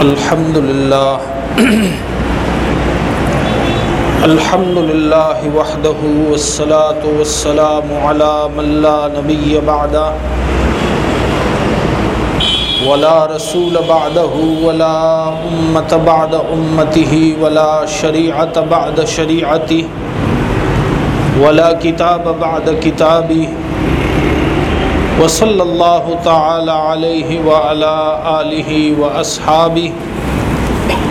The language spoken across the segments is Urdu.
الحمد لله الحمد لله وحده والصلاة والسلام على من لا نبي بعده ولا رسول بعده ولا أمة بعد أمته ولا شريعة بعد شريعته ولا كتاب بعد كتابه وصلى الله تعالى عليه وعلى آله وأصحابه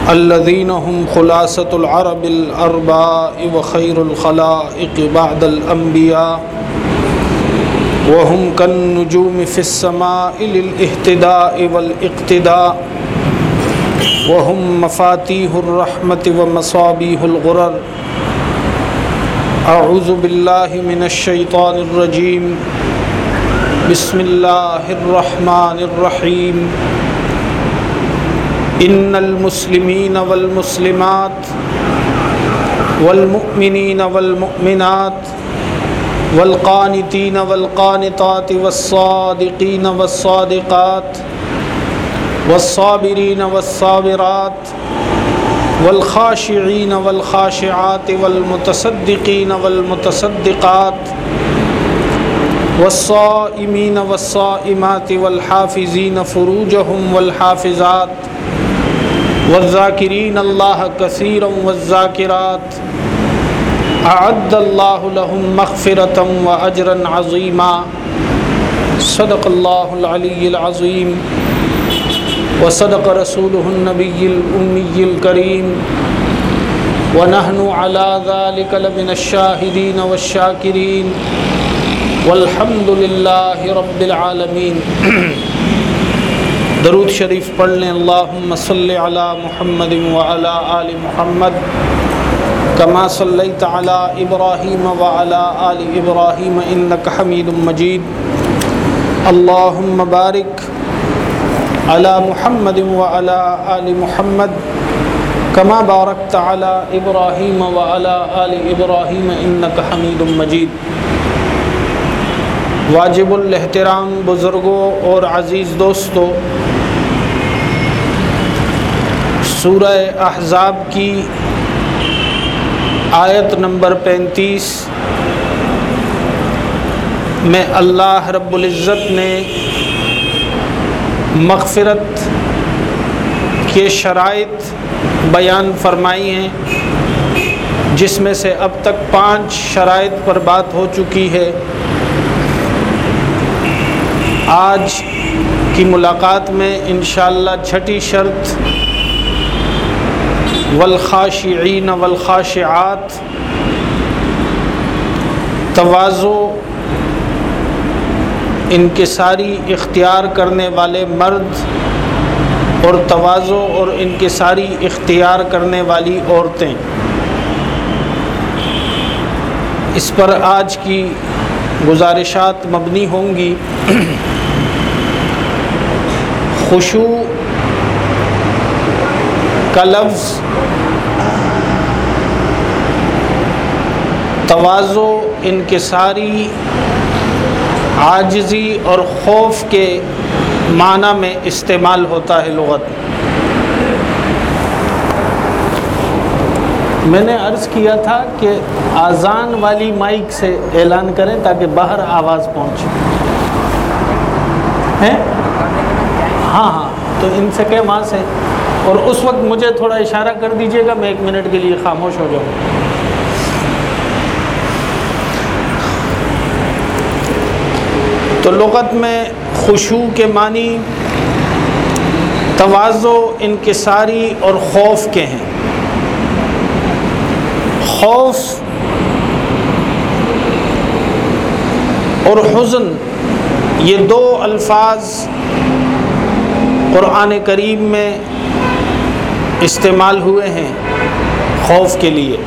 الذين هم خلاصة العرب الأرباء وخير الخلائق بعد الأنبياء وهم كالنجوم في السماء للاهتداء والاقتداء وهم مفاتيح الرحمة ومصابيح الغرر أعوذ بالله من الشيطان الرجيم بسم الله الرحمن الرحيم إن المسلمين والمسلمات والمؤمنين والمؤمنات والقانتين والقانتات والصادقين والصادقات والصابرين والصابرات والخاشعين والخاشعات والمتصدقين والمتصدقات والصائمين والصائمات والحافظين فروجهم والحافظات والذاكرين الله كثيرا والذاكرات أعد الله لهم مغفرة وأجرا عظيما صدق الله العلي العظيم وصدق رسوله النبي الأمي الكريم ونحن على ذلك لمن الشاهدين والشاكرين والحمد للہ رب العالمین۔ درود شریف پڑھ لیں۔ اللہم صلی علی محمد وعلی آل محمد، کما صلیت علی ابراہیم وعلی آل ابراہیم، انک حمید مجید۔ اللہم بارک علی محمد وعلی آل محمد، کما بارکت علی ابراہیم وعلی آل ابراہیم، انک حمید مجید۔ واجب الاحترام بزرگوں اور عزیز دوستوں، سورہ احزاب کی آیت نمبر پینتیس۔ میں اللہ رب العزت نے مغفرت کے شرائط بیان فرمائی ہیں، جس میں سے اب تک پانچ شرائط پر بات ہو چکی ہے۔ آج کی ملاقات میں انشاءاللہ چھٹی شرط والخاشعین والخاشعات توازو ان کے ساری اختیار کرنے والے مرد اور توازو اور ان کے ساری اختیار کرنے والی عورتیں۔ اس پر آج کی گزارشات مبنی ہوں گی۔ خوشو کا لفظ، توازو انکساری عاجزی اور خوف کے معنی میں استعمال ہوتا ہے لغت۔ میں نے عرض کیا تھا کہ آزان والی مائک سے اعلان کریں تاکہ باہر آواز پہنچے ہیں ہاں ہاں تو ان سے کہ وہاں سے۔ اور اس وقت مجھے تھوڑا اشارہ کر دیجیے گا، میں ایک منٹ کے لیے خاموش ہو جاؤں۔ تو لغت میں خوشو کے معنی توازو، انکساری اور خوف کے ہیں۔ خوف اور حزن، یہ دو الفاظ قرآن کریم میں استعمال ہوئے ہیں خوف کے لیے۔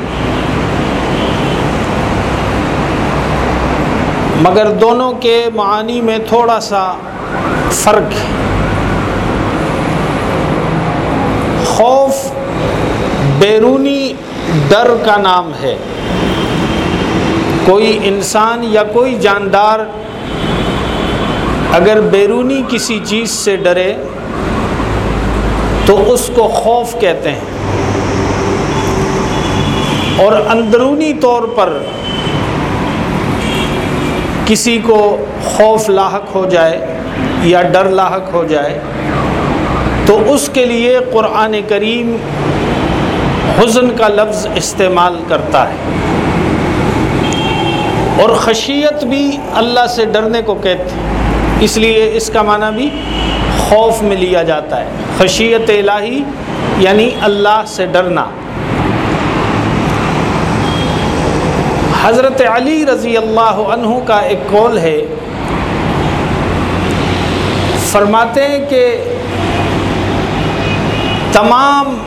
مگر دونوں کے معانی میں تھوڑا سا فرق ہے۔ خوف بیرونی ڈر کا نام ہے۔ کوئی انسان یا کوئی جاندار اگر بیرونی کسی چیز سے ڈرے تو اس کو خوف کہتے ہیں۔ اور اندرونی طور پر کسی کو خوف لاحق ہو جائے یا ڈر لاحق ہو جائے، تو اس کے لیے قرآن کریم حزن کا لفظ استعمال کرتا ہے۔ اور خشیت بھی اللہ سے ڈرنے کو کہتے ہیں، اس لیے اس کا معنی بھی خوف میں لیا جاتا ہے۔ خشیت الہی یعنی اللہ سے ڈرنا۔ حضرت علی رضی اللہ عنہ کا ایک قول ہے۔ فرماتے ہیں کہ تمام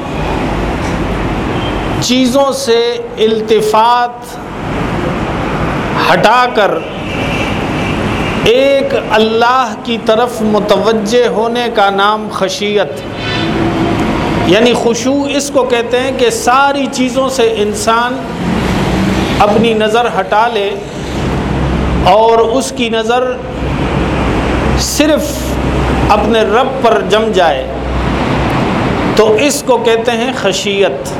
چیزوں سے التفات ہٹا کر ایک اللہ کی طرف متوجہ ہونے کا نام خشیت. یعنی خوشو اس کو کہتے ہیں کہ ساری چیزوں سے انسان اپنی نظر ہٹا لے اور اس کی نظر صرف اپنے رب پر جم جائے. تو اس کو کہتے ہیں خشیت.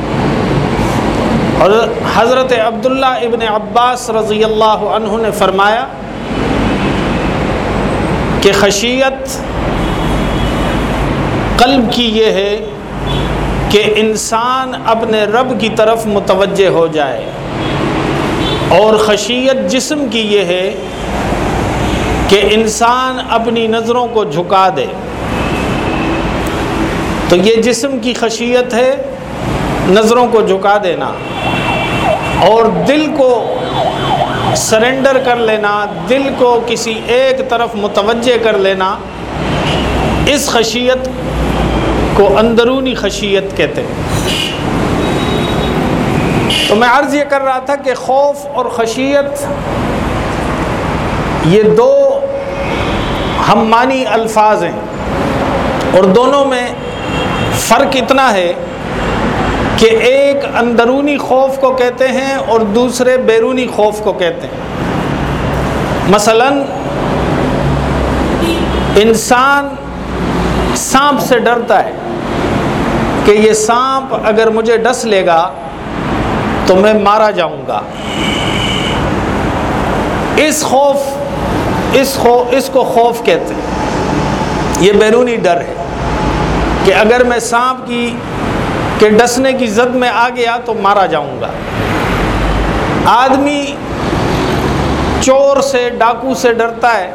اور حضرت عبداللہ ابن عباس رضی اللہ عنہ نے فرمایا کہ خشیت قلب کی یہ ہے کہ انسان اپنے رب کی طرف متوجہ ہو جائے اور خشیت جسم کی یہ ہے کہ انسان اپنی نظروں کو جھکا دے تو یہ جسم کی خشیت ہے نظروں کو جھکا دینا اور دل کو سرنڈر کر لینا، دل کو کسی ایک طرف متوجہ کر لینا، اس خشیت کو اندرونی خشیت کہتے ہیں۔ تو میں عرض یہ کر رہا تھا کہ خوف اور خشیت، یہ دو ہم معنی الفاظ ہیں اور دونوں میں فرق اتنا ہے کہ ایک اندرونی خوف کو کہتے ہیں اور دوسرے بیرونی خوف کو کہتے ہیں۔ مثلا، انسان سانپ سے ڈرتا ہے کہ یہ سانپ اگر مجھے ڈس لے گا تو میں مارا جاؤں گا۔ اس خوف، اس خو، اس کو خوف کہتے ہیں۔ یہ بیرونی ڈر ہے کہ اگر میں سانپ کی کہ ڈسنے کی زد میں آ گیا تو مارا جاؤں گا۔ آدمی چور سے، ڈاکو سے ڈرتا ہے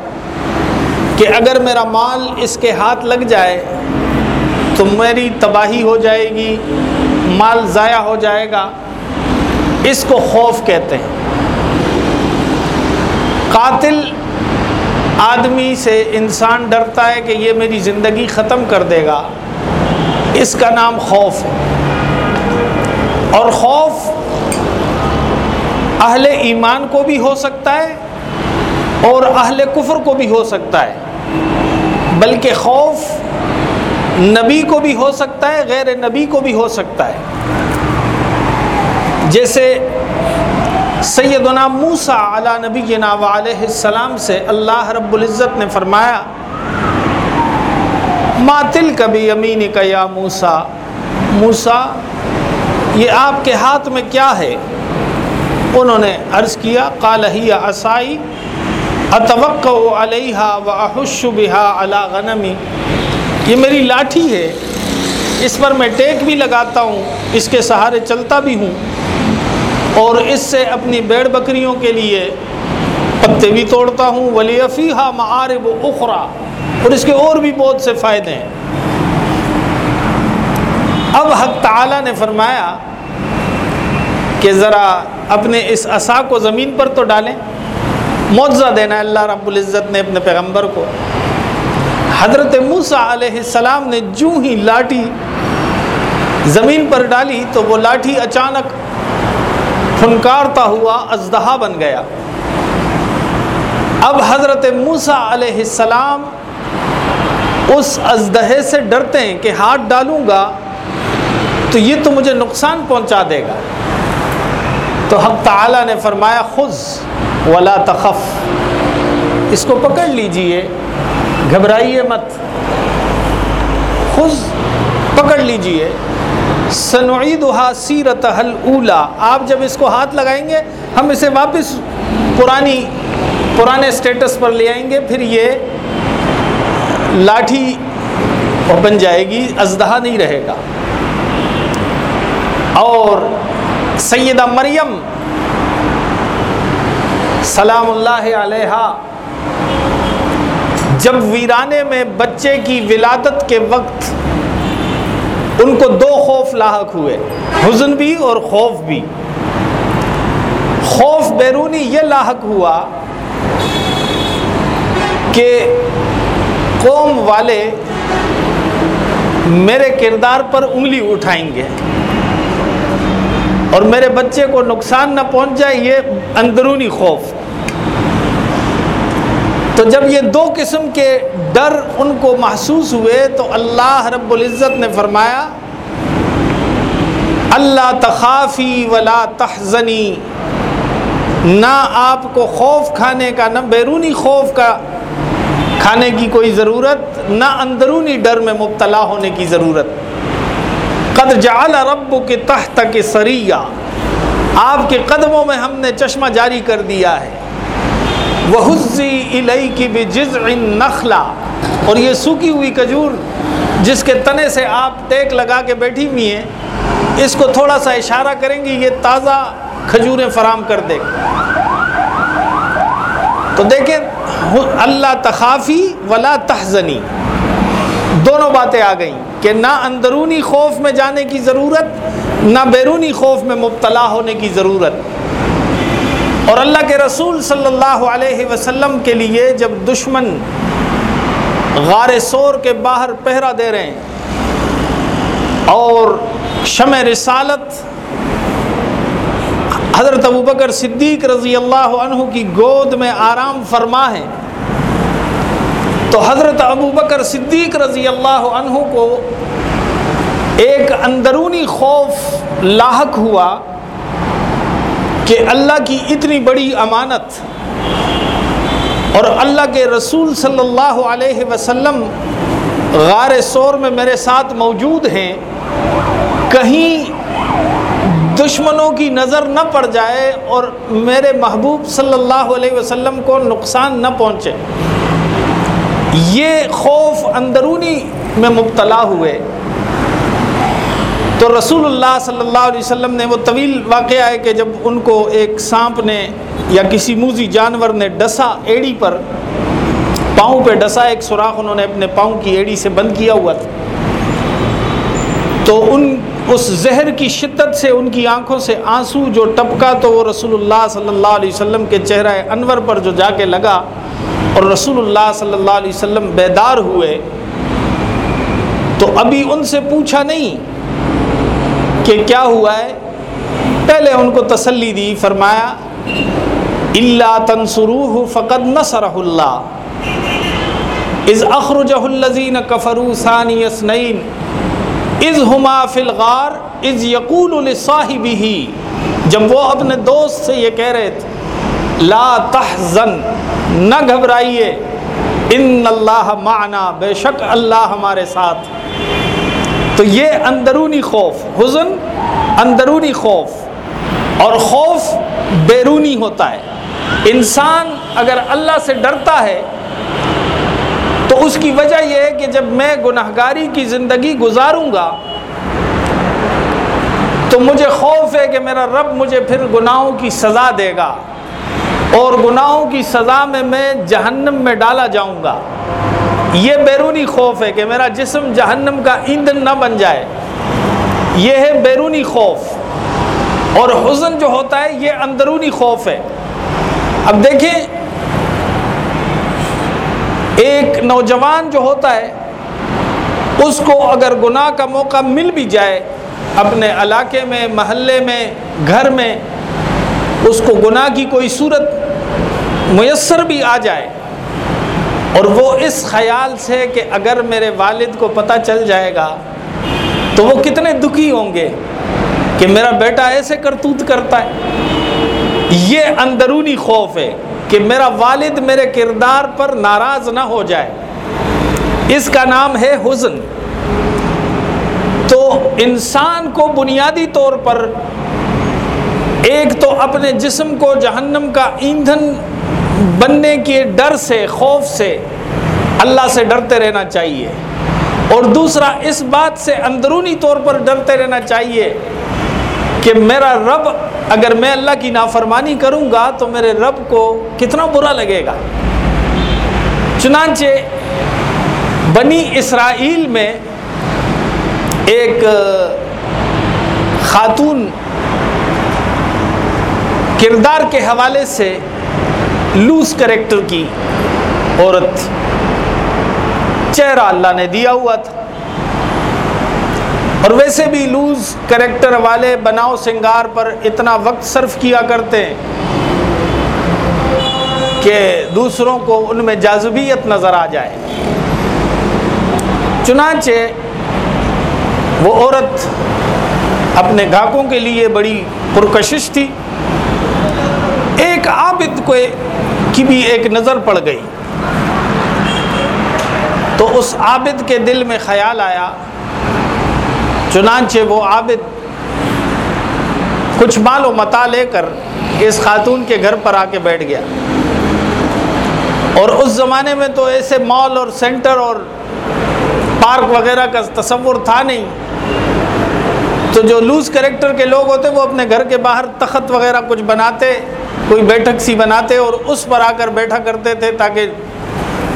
کہ اگر میرا مال اس کے ہاتھ لگ جائے تو میری تباہی ہو جائے گی، مال ضائع ہو جائے گا۔ اس کو خوف کہتے ہیں۔ قاتل آدمی سے انسان ڈرتا ہے کہ یہ میری زندگی ختم کر دے گا۔ اس کا نام خوف ہے۔ اور خوف اہل ایمان کو بھی ہو سکتا ہے اور اہل کفر کو بھی ہو سکتا ہے، بلکہ خوف نبی کو بھی ہو سکتا ہے، غیر نبی کو بھی ہو سکتا ہے۔ جیسے سیدنا موسا علی نبی علیہ السلام سے اللہ رب العزت نے فرمایا ماتل کبھی امین کا یا موسا موسا یہ آپ کے ہاتھ میں کیا ہے؟ انہوں نے عرض کیا کالحیہ عصائی اتوقع علیہ و احش بہا علا غنمی۔ یہ میری لاٹھی ہے، اس پر میں ٹیک بھی لگاتا ہوں، اس کے سہارے چلتا بھی ہوں۔ اور اس سے اپنی بیڑ بکریوں کے لیے پتے بھی توڑتا ہوں۔ ولی افیحہ معارب و اخرا۔ اور اس کے اور بھی بہت سے فائدے ہیں۔ اب حق تعالیٰ نے فرمایا کہ ذرا اپنے اس عصا کو زمین پر تو ڈالیں۔ معجزہ دینا اللہ رب العزت نے اپنے پیغمبر کو۔ حضرت موسیٰ علیہ السلام نے جو ہی لاٹھی زمین پر ڈالی تو وہ لاٹھی اچانک پھنکارتا ہوا ازدہا بن گیا۔ اب حضرت موسیٰ علیہ السلام اس ازدہے سے ڈرتے ہیں کہ ہاتھ ڈالوں گا تو یہ تو مجھے نقصان پہنچا دے گا۔ تو حق تعالیٰ نے فرمایا خز ولا تخف۔ اس کو پکڑ لیجیے، گھبرائیے مت۔ خز پکڑ لیجیے۔ سنعید سیرت حل اولا آپ جب اس کو ہاتھ لگائیں گے، ہم اسے واپس پرانی، پرانے سٹیٹس پر لے آئیں گے، پھر یہ لاٹھی بن جائے گی، ازدہا نہیں رہے گا۔ اور سیدہ مریم سلام اللہ علیہ جب ویرانے میں بچے کی ولادت کے وقت ان کو دو خوف لاحق ہوئے، حزن بھی اور خوف بھی۔ خوف بیرونی یہ لاحق ہوا کہ قوم والے میرے کردار پر انگلی اٹھائیں گے۔ اور میرے بچے کو نقصان نہ پہنچ جائے یہ اندرونی خوف۔ تو جب یہ دو قسم کے ڈر ان کو محسوس ہوئے، تو اللہ رب العزت نے فرمایا، اللہ تخافی ولا تحزنی۔ نہ آپ کو خوف کھانے کا، نہ بیرونی خوف کا کھانے کی کوئی ضرورت، نہ اندرونی ڈر میں مبتلا ہونے کی ضرورت۔ قد جعل رب کے تحت کے سریہ آپ کے قدموں میں ہم نے چشمہ جاری کر دیا ہے۔ وہ الئی کی بھی جز نخلا اور یہ سوکھی ہوئی کجور جس کے تنے سے آپ ٹیک لگا کے بیٹھی ہوئی ہیں، اس کو تھوڑا سا اشارہ کریں گی یہ تازہ کھجوریں فراہم کر دے تو دیکھیں اللہ تخافی ولا تحزنی۔ دونوں باتیں آ گئیں۔ کہ نہ اندرونی خوف میں جانے کی ضرورت، نہ بیرونی خوف میں مبتلا ہونے کی ضرورت۔ اور اللہ کے رسول صلی اللہ علیہ وسلم کے لیے جب دشمن غار سور کے باہر پہرا دے رہے ہیں اور شمع رسالت، حضرت ابوبکر صدیق رضی اللہ عنہ کی گود میں آرام فرما ہے تو حضرت ابو بکر صدیق رضی اللہ عنہ کو ایک اندرونی خوف لاحق ہوا کہ اللہ کی اتنی بڑی امانت اور اللہ کے رسول صلی اللہ علیہ وسلم غار سور میں میرے ساتھ موجود ہیں، کہیں دشمنوں کی نظر نہ پڑ جائے اور میرے محبوب صلی اللہ علیہ وسلم کو نقصان نہ پہنچے۔ یہ خوف اندرونی میں مبتلا ہوئے۔ تو رسول اللہ صلی اللہ علیہ وسلم نے وہ طویل واقعہ ہے کہ جب ان کو ایک سانپ نے یا کسی موزی جانور نے ڈسا ایڑی پر، پاؤں پہ ڈسا، ایک سوراخ انہوں نے اپنے پاؤں کی ایڑی سے بند کیا ہوا تھا۔ تو ان، اس زہر کی شدت سے، ان کی آنکھوں سے آنسو جو ٹپکا تو وہ رسول اللہ صلی اللہ علیہ وسلم کے چہرہ انور پر جو جا کے لگا۔ اور رسول اللہ صلی اللہ علیہ وسلم بیدار ہوئے تو ابھی ان سے پوچھا نہیں کہ کیا ہوا ہے؟ پہلے ان کو تسلی دی، فرمایا اللہ تنسرو فقد نصرہ اللہ از اخرجہ الزین کفرو ثانی اسنعین از ہما فلغار از یقول الصاحبی ہی جب وہ اپنے دوست سے یہ کہہ رہے تھے لا تحزن، نہ گھبرائیے۔ ان اللہ معنا، بے شک اللہ ہمارے ساتھ۔ تو یہ اندرونی خوف، حزن اندرونی خوف۔ اور خوف بیرونی ہوتا ہے۔ انسان اگر اللہ سے ڈرتا ہے، تو اس کی وجہ یہ ہے کہ جب میں گناہ گاری کی زندگی گزاروں گا، تو مجھے خوف ہے کہ میرا رب مجھے پھر گناہوں کی سزا دے گا۔ اور گناہوں کی سزا میں میں جہنم میں ڈالا جاؤں گا۔ یہ بیرونی خوف ہے کہ میرا جسم جہنم کا ایندھن نہ بن جائے۔ یہ ہے بیرونی خوف۔ اور حزن جو ہوتا ہے، یہ اندرونی خوف ہے۔ اب دیکھیں، ایک نوجوان جو ہوتا ہے، اس کو اگر گناہ کا موقع مل بھی جائے، اپنے علاقے میں، محلے میں، گھر میں اس کو گناہ کی کوئی صورت میسر بھی آ جائے اور وہ اس خیال سے کہ اگر میرے والد کو پتہ چل جائے گا تو وہ کتنے دکھی ہوں گے کہ میرا بیٹا ایسے کرتوت کرتا ہے۔ یہ اندرونی خوف ہے کہ میرا والد میرے کردار پر ناراض نہ ہو جائے۔ اس کا نام ہے حزن۔ انسان کو بنیادی طور پر ایک تو اپنے جسم کو جہنم کا ایندھن بننے کے ڈر سے، خوف سے اللہ سے ڈرتے رہنا چاہیے۔ اور دوسرا، اس بات سے اندرونی طور پر ڈرتے رہنا چاہیے کہ میرا رب، اگر میں اللہ کی نافرمانی کروں گا تو میرے رب کو کتنا برا لگے گا۔ چنانچہ بنی اسرائیل میں ایک خاتون کردار کے حوالے سے لوز کریکٹر کی عورت تھی چہرہ اللہ نے دیا ہوا تھا۔ اور ویسے بھی لوز کریکٹر والے بناؤ سنگار پر اتنا وقت صرف کیا کرتے ہیں کہ دوسروں کو ان میں جاذبیت نظر آ جائے۔ چنانچہ وہ عورت اپنے گاہکوں کے لیے بڑی پرکشش تھی۔ عابد کو کی بھی ایک نظر پڑ گئی۔ تو اس عابد کے دل میں خیال آیا۔ چنانچہ وہ عابد کچھ مال و متا لے کر اس خاتون کے گھر پر آ کے بیٹھ گیا۔ اور اس زمانے میں تو ایسے مال اور سینٹر اور پارک وغیرہ کا تصور تھا نہیں۔ تو جو لوز کریکٹر کے لوگ ہوتے وہ اپنے گھر کے باہر تخت وغیرہ کچھ بناتے۔ کوئی بیٹھک سی بناتے اور اس پر آ کر بیٹھا کرتے تھے تاکہ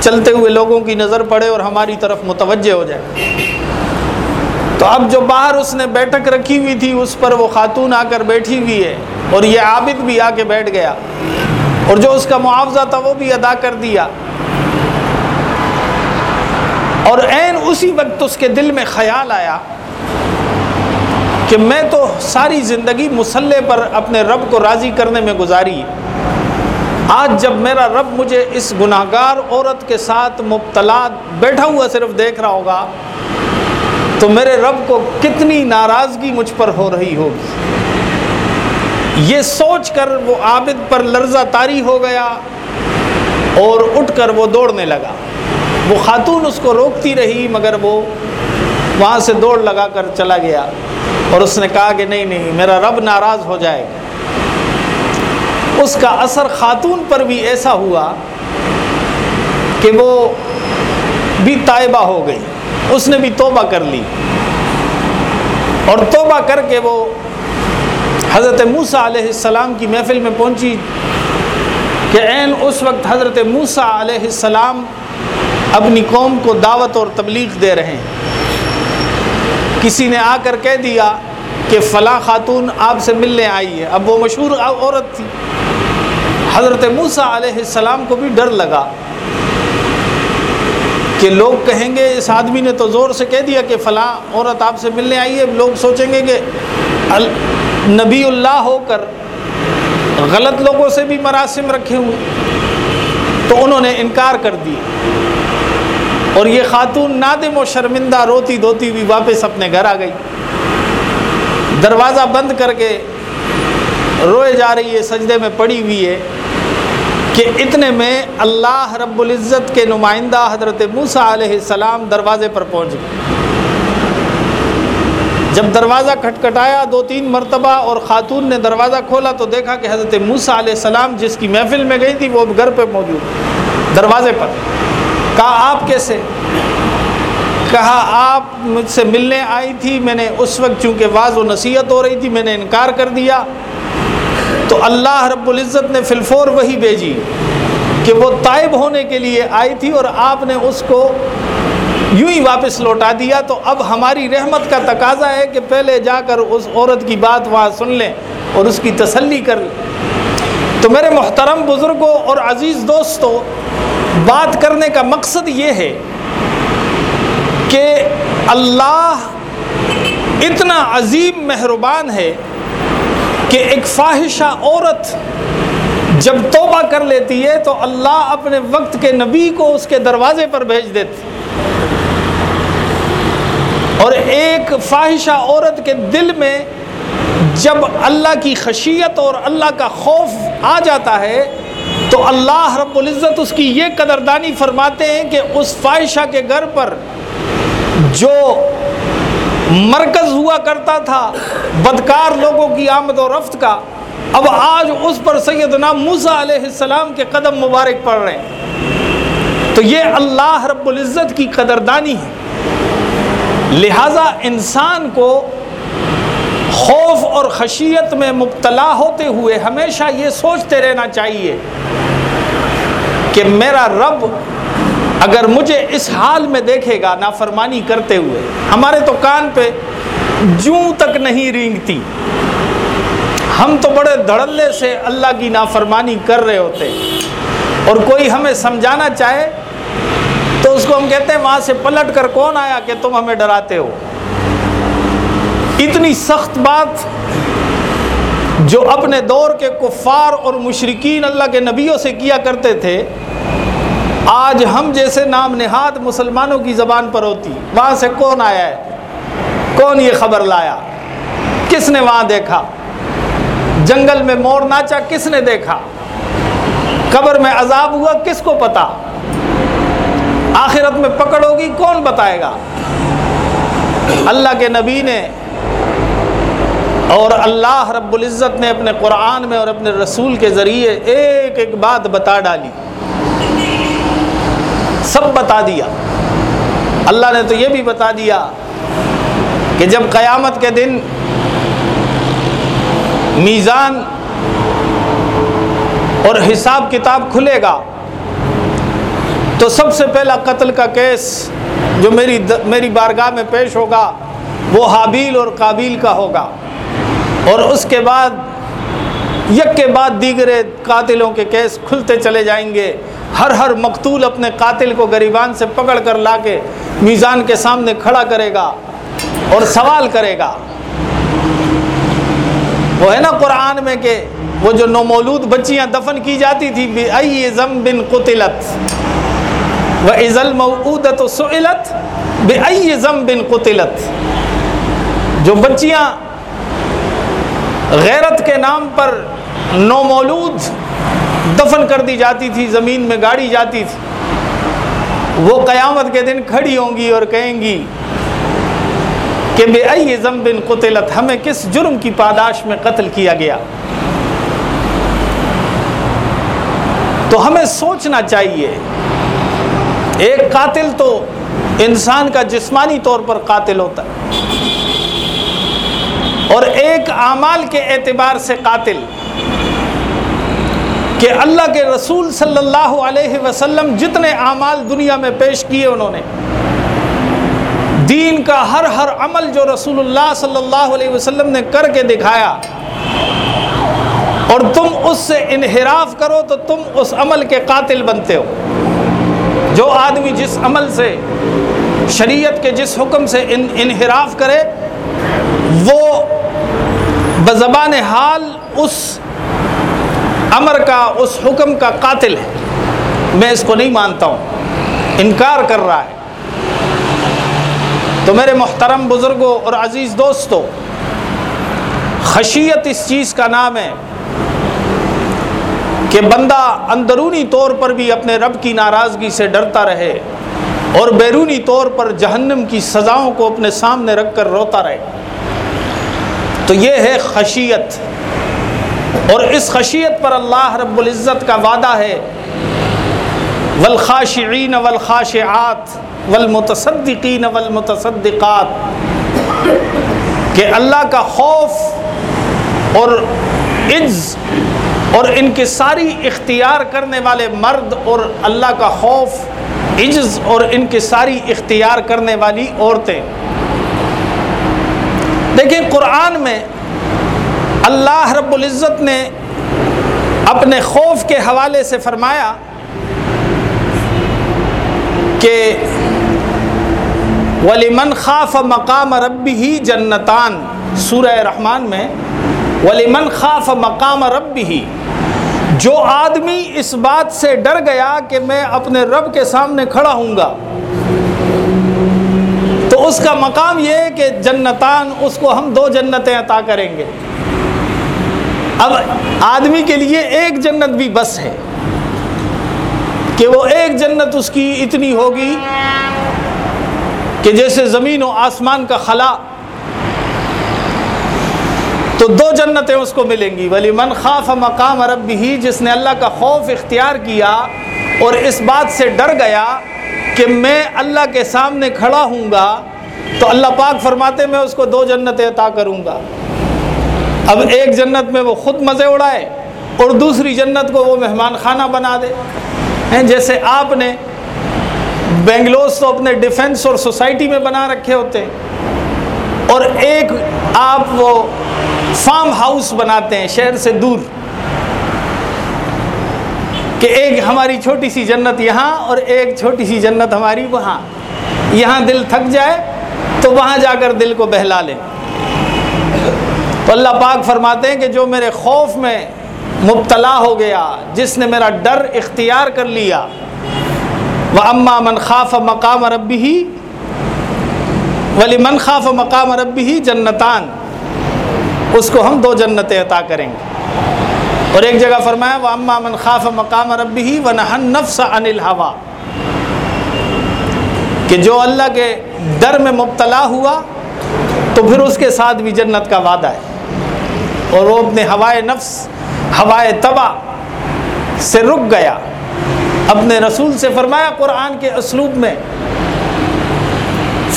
چلتے ہوئے لوگوں کی نظر پڑے اور ہماری طرف متوجہ ہو جائے۔ تو اب جو باہر اس نے بیٹھک رکھی ہوئی تھی، اس پر وہ خاتون آ کر بیٹھی ہوئی ہے اور یہ عابد بھی آ کے بیٹھ گیا۔ اور جو اس کا معاوضہ تھا، وہ بھی ادا کر دیا۔ اور عین اسی وقت اس کے دل میں خیال آیا۔ کہ میں تو ساری زندگی مسلح پر اپنے رب کو راضی کرنے میں گزاری۔ آج جب میرا رب مجھے اس گناہ گار عورت کے ساتھ مبتلا بیٹھا ہوا صرف دیکھ رہا ہوگا، تو میرے رب کو کتنی ناراضگی مجھ پر ہو رہی ہوگی۔ یہ سوچ کر وہ عابد پر لرزہ تاری ہو گیا اور اٹھ کر وہ دوڑنے لگا۔ وہ خاتون اس کو روکتی رہی، مگر وہ وہاں سے دوڑ لگا کر چلا گیا۔ اور اس نے کہا کہ نہیں نہیں، میرا رب ناراض ہو جائے گا۔ اس کا اثر خاتون پر بھی ایسا ہوا کہ وہ بھی طائبہ ہو گئی۔ اس نے بھی توبہ کر لی۔ اور توبہ کر کے وہ حضرت موسیٰ علیہ السلام کی محفل میں پہنچی کہ عین اس وقت حضرت موسیٰ علیہ السلام اپنی قوم کو دعوت اور تبلیغ دے رہے ہیں۔ کسی نے آ کر کہہ دیا کہ فلاں خاتون آپ سے ملنے آئی ہے۔ اب وہ مشہور عورت تھی۔ حضرت موسیٰ علیہ السلام کو بھی ڈر لگا کہ لوگ کہیں گے اس آدمی نے تو زور سے کہہ دیا کہ فلاں عورت آپ سے ملنے آئی ہے۔ لوگ سوچیں گے کہ نبی اللہ ہو کر غلط لوگوں سے بھی مراسم رکھے ہوئے۔ تو انہوں نے انکار کر دی اور یہ خاتون نادم و شرمندہ روتی دھوتی ہوئی واپس اپنے گھر آ گئی۔ دروازہ بند کر کے روئے جا رہی ہے، سجدے میں پڑی ہوئی ہے کہ اتنے میں اللہ رب العزت کے نمائندہ حضرت موسیٰ علیہ السلام دروازے پر پہنچ گئے۔ جب دروازہ کھٹکھٹایا، دو تین مرتبہ اور خاتون نے دروازہ کھولا تو دیکھا کہ حضرت موسیٰ علیہ السلام جس کی محفل میں گئی تھی، وہ گھر پہ موجود دروازے پر۔ کہا آپ کیسے؟ کہا آپ مجھ سے ملنے آئی تھی، میں نے اس وقت چونکہ واض و نصیحت ہو رہی تھی، میں نے انکار کر دیا۔ تو اللہ رب العزت نے فلفور وہی بھیجی کہ وہ طائب ہونے کے لیے آئی تھی اور آپ نے اس کو یوں ہی واپس لوٹا دیا۔ تو اب ہماری رحمت کا تقاضا ہے کہ پہلے جا کر اس عورت کی بات وہاں سن لیں اور اس کی تسلی کر لیں۔ تو میرے محترم بزرگوں اور عزیز دوستوں بات کرنے کا مقصد یہ ہے کہ اللہ اتنا عظیم مہربان ہے کہ ایک فاحشہ عورت جب توبہ کر لیتی ہے تو اللہ اپنے وقت کے نبی کو اس کے دروازے پر بھیج دیتے اور ایک فاحشہ عورت کے دل میں جب اللہ کی خشیت اور اللہ کا خوف آ جاتا ہے تو اللہ رب العزت اس کی یہ قدردانی فرماتے ہیں کہ اس فاحشہ کے گھر پر جو مرکز ہوا کرتا تھا بدکار لوگوں کی آمد و رفت کا، اب آج اس پر سیدنا موسیٰ علیہ السلام کے قدم مبارک پڑ رہے ہیں۔ تو یہ اللہ رب العزت کی قدردانی ہے۔ لہذا انسان کو خوف اور خشیت میں مبتلا ہوتے ہوئے ہمیشہ یہ سوچتے رہنا چاہیے کہ میرا رب اگر مجھے اس حال میں دیکھے گا نافرمانی کرتے ہوئے، ہمارے تو کان پہ جوں تک نہیں رینگتی۔ ہم تو بڑے دھڑلے سے اللہ کی نافرمانی کر رہے ہوتے۔ اور کوئی ہمیں سمجھانا چاہے تو اس کو ہم کہتے ہیں، وہاں سے پلٹ کر کون آیا کہ تم ہمیں ڈراتے ہو؟ اتنی سخت بات جو اپنے دور کے کفار اور مشرقین اللہ کے نبیوں سے کیا کرتے تھے، آج ہم جیسے نام نہاد مسلمانوں کی زبان پر ہوتی، وہاں سے کون آیا ہے؟ کون یہ خبر لایا؟ کس نے وہاں دیکھا؟ جنگل میں مور ناچا کس نے دیکھا؟ قبر میں عذاب ہوا کس کو پتا؟ آخرت میں پکڑ ہوگی کون بتائے گا؟ اللہ کے نبی نے اور اللہ رب العزت نے اپنے قرآن میں اور اپنے رسول کے ذریعے ایک ایک بات بتا ڈالی۔ سب بتا دیا۔ اللہ نے تو یہ بھی بتا دیا کہ جب قیامت کے دن میزان اور حساب کتاب کھلے گا، تو سب سے پہلا قتل کا کیس جو میری میری بارگاہ میں پیش ہوگا، وہ حابیل اور قابیل کا ہوگا۔ اور اس کے بعد، یک کے بعد دیگر قاتلوں کے کیس کھلتے چلے جائیں گے۔ ہر ہر مقتول اپنے قاتل کو گریبان سے پکڑ کر لا کے میزان کے سامنے کھڑا کرے گا اور سوال کرے گا۔ وہ ہے نا قرآن میں کہ وہ جو نومولود بچیاں دفن کی جاتی تھی بے ضم بن قطلت و عزل معودت و سعلت بے ضم بن قطلت جو بچیاں غیرت کے نام پر نومولود دفن کر دی جاتی تھی، زمین میں گاڑی جاتی تھی۔ وہ قیامت کے دن کھڑی ہوں گی اور کہیں گی کہ بے ائی ضم بن قتلت، ہمیں کس جرم کی پاداش میں قتل کیا گیا؟ تو ہمیں سوچنا چاہیے، ایک قاتل تو انسان کا جسمانی طور پر قاتل ہوتا ہے۔ اور ایک اعمال کے اعتبار سے قاتل کہ اللہ کے رسول صلی اللہ علیہ وسلم جتنے اعمال دنیا میں پیش کیے انہوں نے، دین کا ہر ہر عمل جو رسول اللہ صلی اللہ علیہ وسلم نے کر کے دکھایا، اور تم اس سے انحراف کرو تو تم اس عمل کے قاتل بنتے ہو۔ جو آدمی جس عمل سے، شریعت کے جس حکم سے انحراف کرے وہ بزبان حال اس امر کا، اس حکم کا قاتل ہے۔ میں اس کو نہیں مانتا ہوں۔ انکار کر رہا ہے۔ تو میرے محترم بزرگوں اور عزیز دوستوں، خشیت اس چیز کا نام ہے کہ بندہ اندرونی طور پر بھی اپنے رب کی ناراضگی سے ڈرتا رہے اور بیرونی طور پر جہنم کی سزاؤں کو اپنے سامنے رکھ کر روتا رہے۔ تو یہ ہے خشیت۔ اور اس خشیت پر اللہ رب العزت کا وعدہ ہے۔ والخاشعین والخاشعات والمتصدقین والمتصدقات۔ کہ اللہ کا خوف اور عز اور ان کے ساری اختیار کرنے والے مرد اور اللہ کا خوف، عجز اور ان کے ساری اختیار کرنے والی عورتیں۔ دیکھیں قرآن میں اللہ رب العزت نے اپنے خوف کے حوالے سے فرمایا کہ ولیمن خاف مقام ربی ہی جنتان، سورہ رحمان میں ولیمن خاف مقام ربی ہی جو آدمی اس بات سے ڈر گیا کہ میں اپنے رب کے سامنے کھڑا ہوں گا تو اس کا مقام یہ ہے کہ جنتان، اس کو ہم دو جنتیں عطا کریں گے۔ اب آدمی کے لیے ایک جنت بھی بس ہے۔ کہ وہ ایک جنت اس کی اتنی ہوگی کہ جیسے زمین و آسمان کا خلا، تو دو جنتیں اس کو ملیں گی۔ ولی من خاف مقام رب ہی جس نے اللہ کا خوف اختیار کیا اور اس بات سے ڈر گیا کہ میں اللہ کے سامنے کھڑا ہوں گا تو اللہ پاک فرماتے میں اس کو دو جنتیں عطا کروں گا۔ اب ایک جنت میں وہ خود مزے اڑائے اور دوسری جنت کو وہ مہمان خانہ بنا دے۔ جیسے آپ نے بنگلورس تو اپنے ڈیفنس اور سوسائٹی میں بنا رکھے ہوتے۔ ہیں اور ایک آپ وہ فارم ہاؤس بناتے ہیں شہر سے دور۔ کہ ایک ہماری چھوٹی سی جنت یہاں اور ایک چھوٹی سی جنت ہماری وہاں۔ یہاں دل تھک جائے تو وہاں جا کر دل کو بہلا لیں تو اللہ پاک فرماتے ہیں کہ جو میرے خوف میں مبتلا ہو گیا، جس نے میرا ڈر اختیار کر لیا وہ اما من خاف مقام ربی ہی ولی من خاف مقام ربی ہی جنتان۔ اس کو ہم دو جنتیں عطا کریں گے۔ اور ایک جگہ فرمایا وہ اما من خاف مقام ربی ہی و نہن نفس ان الحوا کہ جو اللہ کے ڈر میں مبتلا ہوا تو پھر اس کے ساتھ بھی جنت کا وعدہ ہے اور وہ اپنے ہوائے نفس ہوائے تباہ سے رک گیا۔ اپنے رسول سے فرمایا قرآن کے اسلوب میں،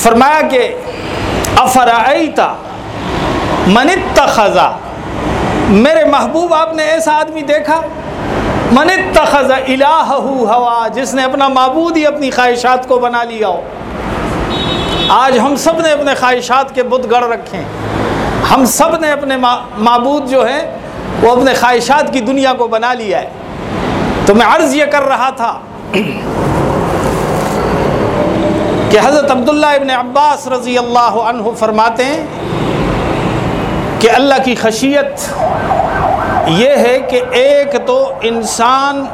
فرمایا کہ افرائیتا منت خزا میرے محبوب، آپ نے ایسا آدمی دیکھا؟ منت خزا الہ ہوا، جس نے اپنا معبود ہی اپنی خواہشات کو بنا لیا ہو۔ آج ہم سب نے اپنے خواہشات کے بت گڑھ رکھے ہیں۔ ہم سب نے اپنے معبود جو ہے وہ اپنے خواہشات کی دنیا کو بنا لیا ہے۔ تو میں عرض یہ کر رہا تھا کہ حضرت عبداللہ ابن عباس رضی اللہ عنہ فرماتے ہیں کہ اللہ کی خشیت یہ ہے کہ ایک تو انسان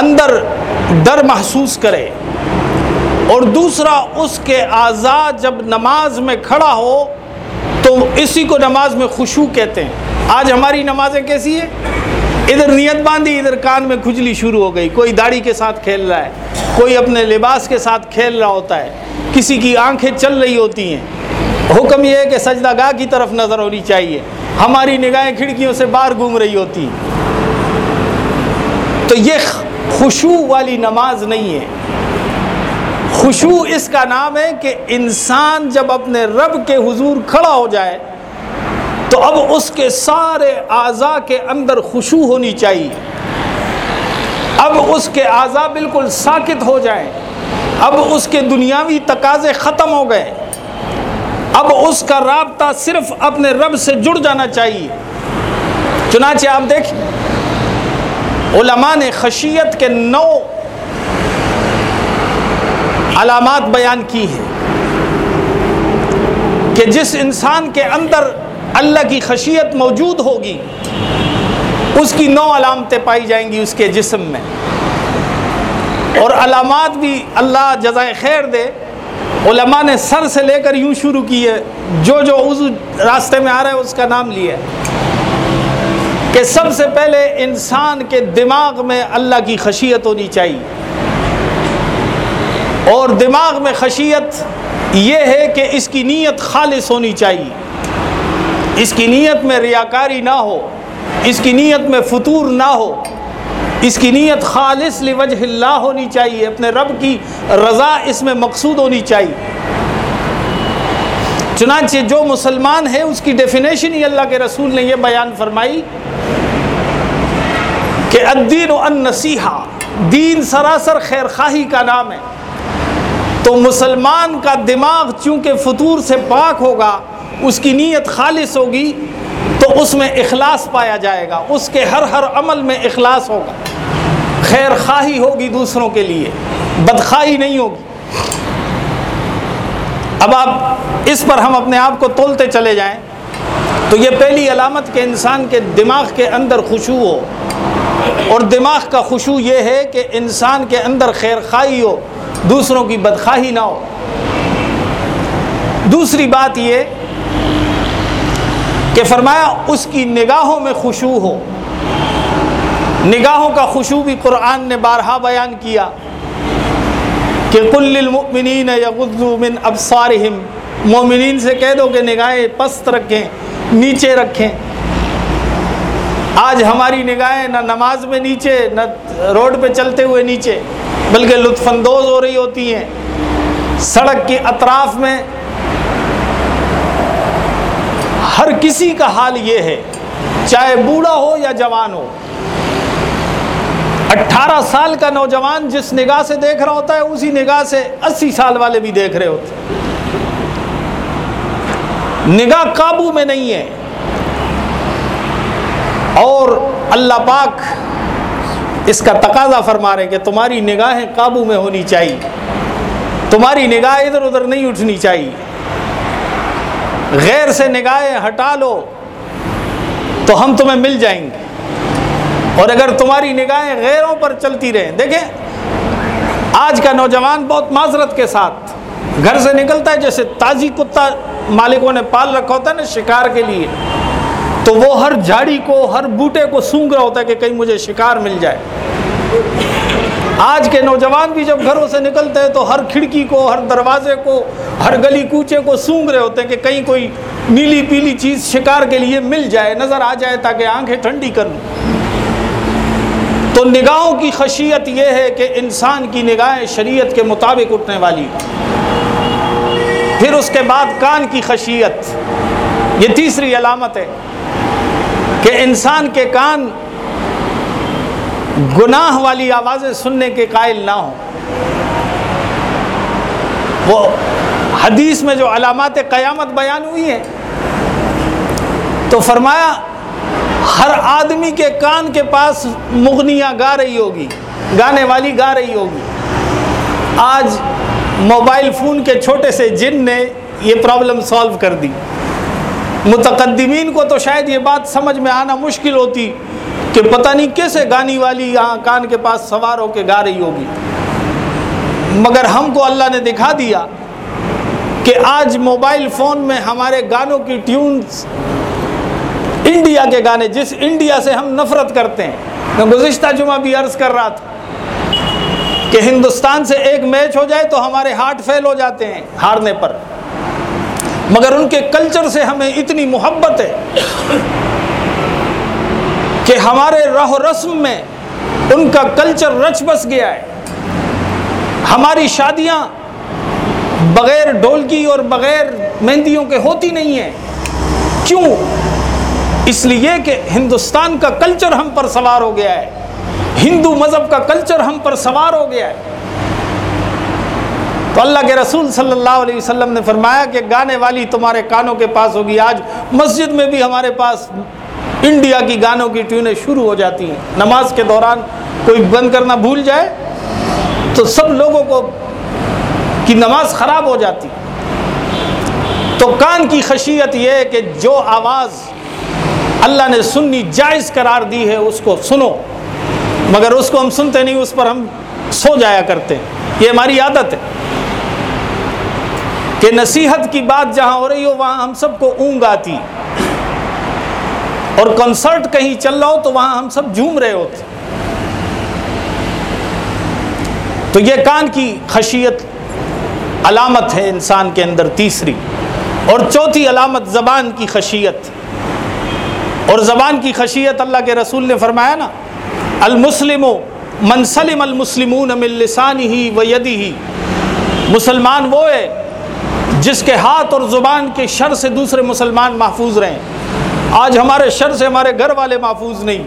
اندر ڈر محسوس کرے اور دوسرا اس کے آزاد جب نماز میں کھڑا ہو تو اسی کو نماز میں خوشو کہتے ہیں۔ آج ہماری نمازیں کیسی ہیں؟ ادھر نیت باندھی، ادھر کان میں کھجلی شروع ہو گئی۔ کوئی داڑھی کے ساتھ کھیل رہا ہے، کوئی اپنے لباس کے ساتھ کھیل رہا ہوتا ہے۔ کسی کی آنکھیں چل رہی ہوتی ہیں۔ حکم یہ ہے کہ سجدہ گاہ کی طرف نظر ہونی چاہیے۔ ہماری نگاہیں کھڑکیوں سے باہر گھوم رہی ہوتی۔ تو یہ خوشو والی نماز نہیں ہے۔ خوشو اس کا نام ہے کہ انسان جب اپنے رب کے حضور کھڑا ہو جائے، تو اب اس کے سارے اعضاء کے اندر خوشو ہونی چاہیے۔ اب اس کے اعضاء بالکل ساکت ہو جائیں۔ اب اس کے دنیاوی تقاضے ختم ہو گئے۔ اب اس کا رابطہ صرف اپنے رب سے جڑ جانا چاہیے۔ چنانچہ آپ دیکھیں علماء نے خشیت کے نو علامات بیان کی ہیں کہ جس انسان کے اندر اللہ کی خشیت موجود ہوگی، اس کی نو علامتیں پائی جائیں گی اس کے جسم میں۔ اور علامات بھی اللہ جزائے خیر دے علماء نے سر سے لے کر یوں شروع کی ہے، جو جو اس راستے میں آ رہا ہے، اس کا نام لیا کہ سب سے پہلے انسان کے دماغ میں اللہ کی خشیت ہونی چاہیے۔ اور دماغ میں خشیت یہ ہے کہ اس کی نیت خالص ہونی چاہیے۔ اس کی نیت میں ریاکاری نہ ہو، اس کی نیت میں فطور نہ ہو۔ اس کی نیت خالص لوجہ اللہ ہونی چاہیے، اپنے رب کی رضا اس میں مقصود ہونی چاہیے۔ چنانچہ جو مسلمان ہے اس کی ڈیفینیشن ہی اللہ کے رسول نے یہ بیان فرمائی کہ الدین و ان دین سراسر خیر خواہی کا نام ہے۔ تو مسلمان کا دماغ چونکہ فطور سے پاک ہوگا، اس کی نیت خالص ہوگی تو اس میں اخلاص پایا جائے گا۔ اس کے ہر ہر عمل میں اخلاص ہوگا۔ خیر خواہی ہوگی دوسروں کے لیے، بدخواہی نہیں ہوگی۔ اب آپ اس پر ہم اپنے آپ کو تولتے چلے جائیں، تو یہ پہلی علامت کہ انسان کے دماغ کے اندر خوشو ہو۔ اور دماغ کا خوشو یہ ہے کہ انسان کے اندر خیر خواہی ہو، دوسروں کی بدخواہی نہ ہو۔ دوسری بات یہ کہ فرمایا اس کی نگاہوں میں خوشو ہو۔ نگاہوں کا خوشو بھی قرآن نے بارہا بیان کیا کہ کل المؤمنین یغضوا من ابصارہم۔ مومنین سے کہہ دو کہ نگاہیں پست رکھیں، نیچے رکھیں۔ آج ہماری نگاہیں نہ نماز میں نیچے، نہ روڈ پہ چلتے ہوئے نیچے، بلکہ لطف اندوز ہو رہی ہوتی ہیں۔ سڑک کے اطراف میں ہر کسی کا حال یہ ہے، چاہے بوڑھا ہو یا جوان ہو۔ اٹھارہ سال کا نوجوان جس نگاہ سے دیکھ رہا ہوتا ہے، اسی نگاہ سے اسی سال والے بھی دیکھ رہے ہوتے نگاہ قابو میں نہیں ہے۔ اور اللہ پاک اس کا تقاضا فرما رہے کہ تمہاری نگاہیں قابو میں ہونی چاہیے۔ تمہاری نگاہ ادھر ادھر نہیں اٹھنی چاہیے۔ غیر سے نگاہیں ہٹا لو تو ہم تمہیں مل جائیں گے۔ اور اگر تمہاری نگاہیں غیروں پر چلتی رہیں، دیکھیں، آج کا نوجوان بہت معذرت کے ساتھ گھر سے نکلتا ہے، جیسے تازی کتا مالکوں نے پال رکھا ہوتا ہے نا شکار کے لیے، تو وہ ہر جھاڑی کو، ہر بوٹے کو سونگ رہا ہوتا ہے کہ کہیں مجھے شکار مل جائے۔ آج کے نوجوان بھی جب گھروں سے نکلتے ہیں تو ہر کھڑکی کو، ہر دروازے کو، ہر گلی کوچے کو سونگ رہے ہوتے ہیں کہ کہیں کوئی نیلی پیلی چیز شکار کے لیے مل جائے، نظر آ جائے تاکہ آنکھیں ٹھنڈی کر لوں تو نگاہوں کی خشیت یہ ہے کہ انسان کی نگاہیں شریعت کے مطابق اٹھنے والی پھر اس کے بعد کان کی خشیت۔ یہ تیسری علامت ہے کہ انسان کے کان گناہ والی آوازیں سننے کے قائل نہ ہوں۔ وہ حدیث میں جو علامات قیامت بیان ہوئی ہیں، تو فرمایا ہر آدمی کے کان کے پاس مغنیاں گا رہی ہوگی، گانے والی گا رہی ہوگی۔ آج موبائل فون کے چھوٹے سے جن نے یہ پرابلم سالو کر دی۔ متقدمین کو تو شاید یہ بات سمجھ میں آنا مشکل ہوتی کہ پتہ نہیں کیسے گانی والی یہاں کان کے پاس سوار ہو کے گا رہی ہوگی۔ مگر ہم کو اللہ نے دکھا دیا کہ آج موبائل فون میں ہمارے گانوں کی ٹیونز انڈیا کے گانے جس انڈیا سے ہم نفرت کرتے ہیں۔ میں گزشتہ جمعہ بھی عرض کر رہا تھا کہ ہندوستان سے ایک میچ ہو جائے تو ہمارے ہارٹ فیل ہو جاتے ہیں ہارنے پر۔ مگر ان کے کلچر سے ہمیں اتنی محبت ہے کہ ہمارے رہ رسم میں ان کا کلچر رچ بس گیا ہے۔ ہماری شادیاں بغیر ڈھولکی اور بغیر مہندیوں کے ہوتی نہیں ہیں۔ کیوں؟ اس لیے کہ ہندوستان کا کلچر ہم پر سوار ہو گیا ہے۔ ہندو مذہب کا کلچر ہم پر سوار ہو گیا ہے۔ تو اللہ کے رسول صلی اللہ علیہ وسلم نے فرمایا کہ گانے والی تمہارے کانوں کے پاس ہوگی۔ آج مسجد میں بھی ہمارے پاس انڈیا کی گانوں کی ٹیونیں شروع ہو جاتی ہیں۔ نماز کے دوران کوئی بند کرنا بھول جائے تو سب لوگوں کو کی نماز خراب ہو جاتی۔ تو کان کی خشیت یہ ہے کہ جو آواز اللہ نے سننی جائز قرار دی ہے، اس کو سنو۔ مگر اس کو ہم سنتے نہیں، اس پر ہم سو جایا کرتے۔ ہیں یہ ہماری عادت ہے۔ کہ نصیحت کی بات جہاں ہو رہی ہو، وہاں ہم سب کو اونگ آتی۔ اور کنسرٹ کہیں چل رہا ہو، تو وہاں ہم سب جھوم رہے ہوتے۔ تو یہ کان کی خشیت علامت ہے انسان کے اندر تیسری۔ اور چوتھی علامت زبان کی خشیت۔ اور زبان کی خشیت اللہ کے رسول نے فرمایا نا، المسلم منسلم المسلمون من لسانه و ہی مسلمان وہ ہے جس کے ہاتھ اور زبان کے شر سے دوسرے مسلمان محفوظ رہیں۔ آج ہمارے شر سے ہمارے گھر والے محفوظ نہیں۔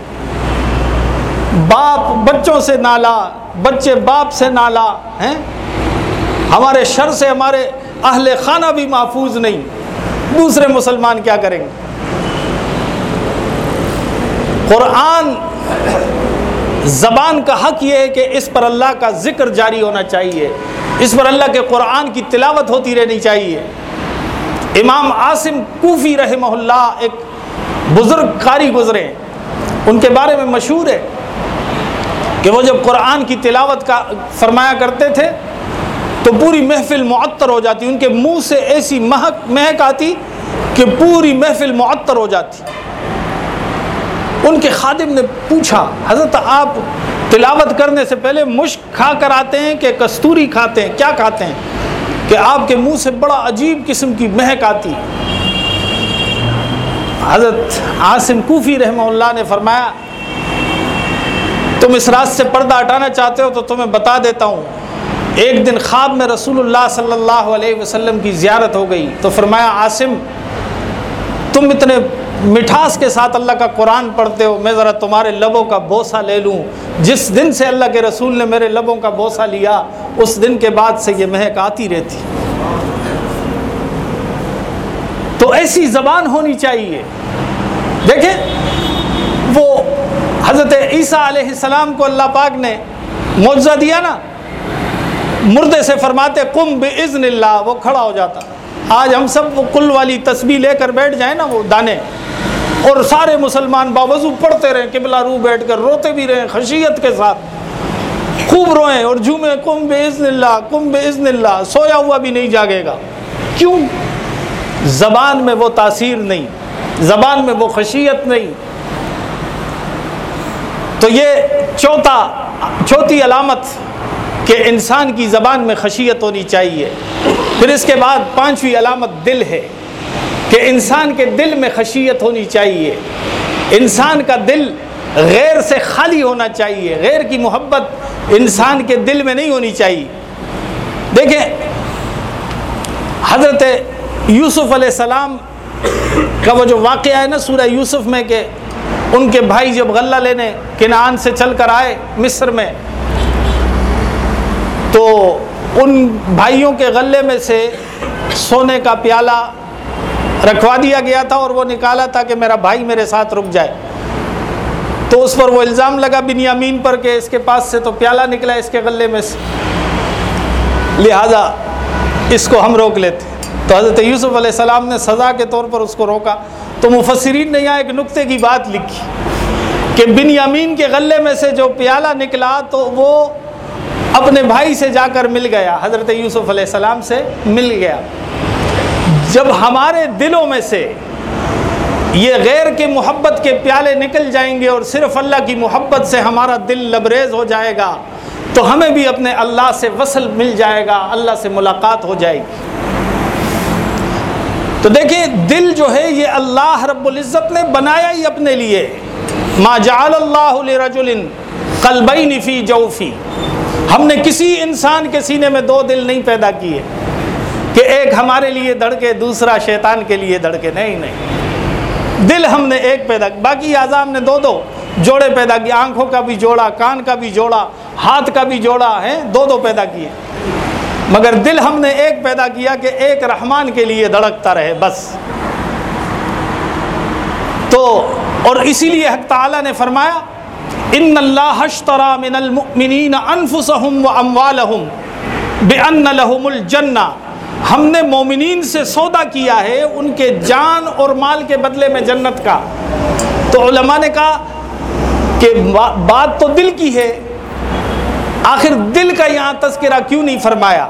باپ بچوں سے نالا، بچے باپ سے نالا، ہیں؟ ہمارے شر سے ہمارے اہل خانہ بھی محفوظ نہیں۔ دوسرے مسلمان کیا کریں گے؟ قرآن زبان کا حق یہ ہے کہ اس پر اللہ کا ذکر جاری ہونا چاہیے۔ اس پر اللہ کے قرآن کی تلاوت ہوتی رہنی چاہیے۔ امام عاصم کوفی رحمہ اللہ ایک بزرگ قاری گزرے ان کے بارے میں مشہور ہے کہ وہ جب قرآن کی تلاوت کا فرمایا کرتے تھے تو پوری محفل معطر ہو جاتی۔ ان کے منہ سے ایسی مہک مہک آتی کہ پوری محفل معطر ہو جاتی۔ ان کے خادم نے پوچھا، حضرت آپ تلاوت کرنے سے پہلے مشک کھا کر آتے ہیں کہ کستوری کھاتے ہیں؟ کیا کھاتے ہیں؟ کہ آپ کے منہ سے بڑا عجیب قسم کی مہک آتی۔ حضرت عاصم کوفی رحمہ اللہ نے فرمایا، تم اس رات سے پردہ ہٹانا چاہتے ہو تو تمہیں بتا دیتا ہوں، ایک دن خواب میں رسول اللہ صلی اللہ علیہ وسلم کی زیارت ہو گئی۔ تو فرمایا، عاصم تم اتنے مٹھاس کے ساتھ اللہ کا قرآن پڑھتے ہو، میں ذرا تمہارے لبوں کا بوسہ لے لوں۔ جس دن سے اللہ کے رسول نے میرے لبوں کا بوسہ لیا، اس دن کے بعد سے یہ مہک آتی رہتی۔ تو ایسی زبان ہونی چاہیے۔ دیکھیں، وہ حضرت عیسیٰ علیہ السلام کو اللہ پاک نے معجزہ دیا نا۔ مردے سے فرماتے کم بے اللہ، وہ کھڑا ہو جاتا۔ آج ہم سب وہ کل والی تسبیح لے کر بیٹھ جائیں نا وہ دانے۔ اور سارے مسلمان باوضو پڑھتے رہیں، قبلہ رو بیٹھ کر روتے بھی رہیں خشیت کے ساتھ۔ خوب روئیں اور جھومے کم بے اللہ، کم بے اللہ، سویا ہوا بھی نہیں جاگے گا۔ کیوں؟ زبان میں وہ تاثیر نہیں، زبان میں وہ خشیت نہیں۔ تو یہ چوتھا، چوتھی علامت کہ انسان کی زبان میں خشیت ہونی چاہیے۔ پھر اس کے بعد پانچویں علامت دل ہے کہ انسان کے دل میں خشیت ہونی چاہیے۔ انسان کا دل غیر سے خالی ہونا چاہیے، غیر کی محبت انسان کے دل میں نہیں ہونی چاہیے۔ دیکھیں، حضرت یوسف علیہ السلام کا وہ جو واقعہ ہے نا سورہ یوسف میں کہ ان کے بھائی جب غلہ لینے کنعان سے چل کر آئے مصر میں، تو ان بھائیوں کے غلے میں سے سونے کا پیالہ رکھوا دیا گیا تھا اور وہ نکالا تھا کہ میرا بھائی میرے ساتھ رک جائے۔ تو اس پر وہ الزام لگا بنیامین پر کہ اس کے پاس سے تو پیالہ نکلا اس کے غلے میں سے۔ لہذا اس کو ہم روک لیتے۔ تو حضرت یوسف علیہ السلام نے سزا کے طور پر اس کو روکا۔ تو مفسرین نے یہاں ایک نقطے کی بات لکھی کہ بن یامین کے غلے میں سے جو پیالہ نکلا تو وہ اپنے بھائی سے جا کر مل گیا، حضرت یوسف علیہ السلام سے مل گیا۔ جب ہمارے دلوں میں سے یہ غیر کے محبت کے پیالے نکل جائیں گے اور صرف اللہ کی محبت سے ہمارا دل لبریز ہو جائے گا، تو ہمیں بھی اپنے اللہ سے وصل مل جائے گا، اللہ سے ملاقات ہو جائے گی۔ تو دیکھیں، دل جو ہے، یہ اللہ رب العزت نے بنایا ہی اپنے لیے۔ ما جعل اللہ لرجل قلبین فی جوفی ہم نے کسی انسان کے سینے میں دو دل نہیں پیدا کیے کہ ایک ہمارے لیے دھڑکے، دوسرا شیطان کے لیے دھڑکے۔ نہیں نہیں۔ دل ہم نے ایک پیدا باقی اعضام نے دو دو۔ جوڑے پیدا کیے، آنکھوں کا بھی جوڑا، کان کا بھی جوڑا، ہاتھ کا بھی جوڑا ہے دو دو پیدا کیے۔ مگر دل ہم نے ایک پیدا کیا کہ ایک رحمان کے لیے دھڑکتا رہے، بس۔ تو، اور اسی لیے حق تعالیٰ نے فرمایا ان اللہ اشترى من المؤمنین انفسهم واموالهم بان لهم الجنہ ہم نے مومنین سے سودا کیا ہے ان کے جان اور مال کے بدلے میں جنت کا تو علماء نے کہا کہ بات تو دل کی ہے آخر دل کا یہاں تذکرہ کیوں نہیں فرمایا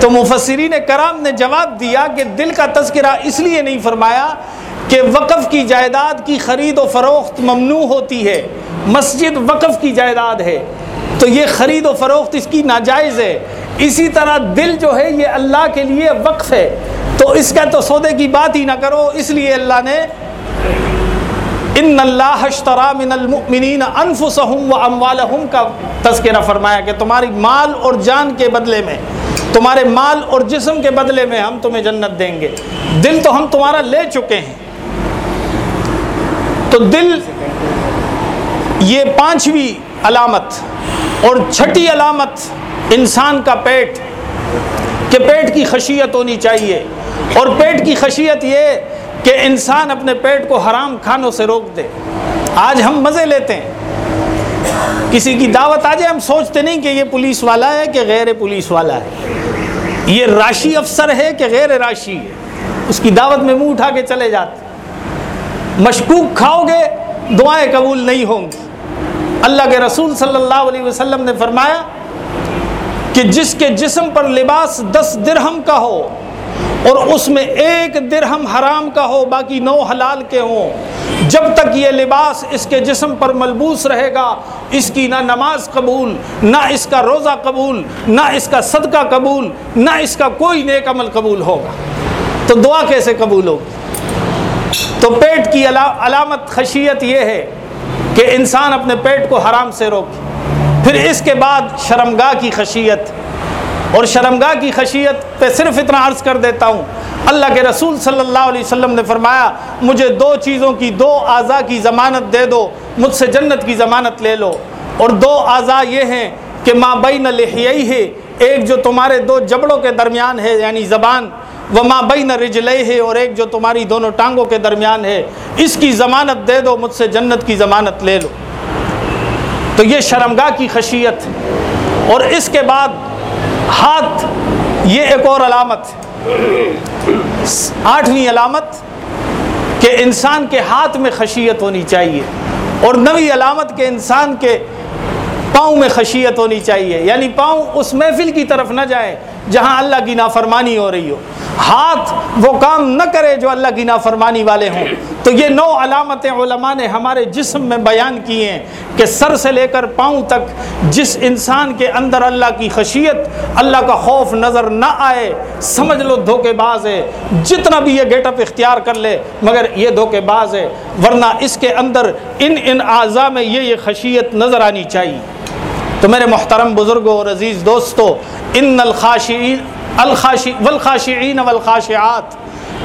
تو مفسرین کرام نے جواب دیا کہ دل کا تذکرہ اس لیے نہیں فرمایا کہ وقف کی جائیداد کی خرید و فروخت ممنوع ہوتی ہے، مسجد وقف کی جائیداد ہے۔ تو یہ خرید و فروخت اس کی ناجائز ہے۔ اسی طرح دل جو ہے، یہ اللہ کے لیے وقف ہے۔ تو اس کا تو سودے کی بات ہی نہ کرو۔ اس لیے اللہ نے ان اللہ من المؤمنین انفسهم واموالهم کا تذکرہ فرمایا کہ تمہاری مال اور جان کے بدلے میں، تمہارے مال اور جسم کے بدلے میں ہم تمہیں جنت دیں گے۔ دل تو ہم تمہارا لے چکے ہیں۔ تو دل یہ پانچویں علامت اور چھٹی علامت انسان کا پیٹ کہ پیٹ کی خشیت ہونی چاہیے اور پیٹ کی خشیت یہ کہ انسان اپنے پیٹ کو حرام کھانوں سے روک دے۔ آج ہم مزے لیتے ہیں۔ کسی کی دعوت آ جائے ہم سوچتے نہیں کہ یہ پولیس والا ہے کہ غیر پولیس والا ہے۔ یہ راشی افسر ہے کہ غیر راشی ہے۔ اس کی دعوت میں منہ اٹھا کے چلے جاتے مشکوک کھاؤ گے، دعائیں قبول نہیں ہوں گی۔ اللہ کے رسول صلی اللہ علیہ وسلم نے فرمایا کہ جس کے جسم پر لباس دس درہم کا ہو اور اس میں ایک درہم حرام کا ہو، باقی نو حلال کے ہوں، جب تک یہ لباس اس کے جسم پر ملبوس رہے گا، اس کی نہ نماز قبول، نہ اس کا روزہ قبول، نہ اس کا صدقہ قبول، نہ اس کا کوئی نیک عمل قبول ہوگا۔ تو دعا کیسے قبول ہوگی؟ تو پیٹ کی علامت خشیت یہ ہے کہ انسان اپنے پیٹ کو حرام سے روکے۔ پھر اس کے بعد شرمگاہ کی خشیت۔ اور شرمگاہ کی خشیت پہ صرف اتنا عرض کر دیتا ہوں، اللہ کے رسول صلی اللہ علیہ وسلم نے فرمایا، مجھے دو چیزوں کی، دو اعضاء کی ضمانت دے دو، مجھ سے جنت کی ضمانت لے لو۔ اور دو اعضاء یہ ہیں کہ ماں بین لحیئی ہے ایک جو تمہارے دو جبڑوں کے درمیان ہے یعنی زبان وہ ماں بین رجلئی ہے اور ایک جو تمہاری دونوں ٹانگوں کے درمیان ہے، اس کی ضمانت دے دو، مجھ سے جنت کی ضمانت لے لو۔ تو یہ شرمگاہ کی خشیت اور اس کے بعد ہاتھ، یہ ایک اور علامت آٹھویں علامت کہ انسان کے ہاتھ میں خشیت ہونی چاہیے۔ اور نوی علامت کے انسان کے پاؤں میں خشیت ہونی چاہیے۔ یعنی پاؤں اس محفل کی طرف نہ جائے جہاں اللہ کی نافرمانی ہو رہی ہو۔ ہاتھ وہ کام نہ کرے جو اللہ کی نافرمانی والے ہوں۔ تو یہ نو علامتیں علماء نے ہمارے جسم میں بیان کی ہیں کہ سر سے لے کر پاؤں تک جس انسان کے اندر اللہ کی خشیت، اللہ کا خوف نظر نہ آئے، سمجھ لو دھوکے باز ہے۔ جتنا بھی یہ گیٹ اپ اختیار کر لے، مگر یہ دھوکے باز ہے۔ ورنہ اس کے اندر ان ان اعضاء میں یہ یہ خشیت نظر آنی چاہیے۔ تو میرے محترم بزرگوں اور عزیز دوستو، ان الخاشعین الخاشی والخاشعین والخاشعات،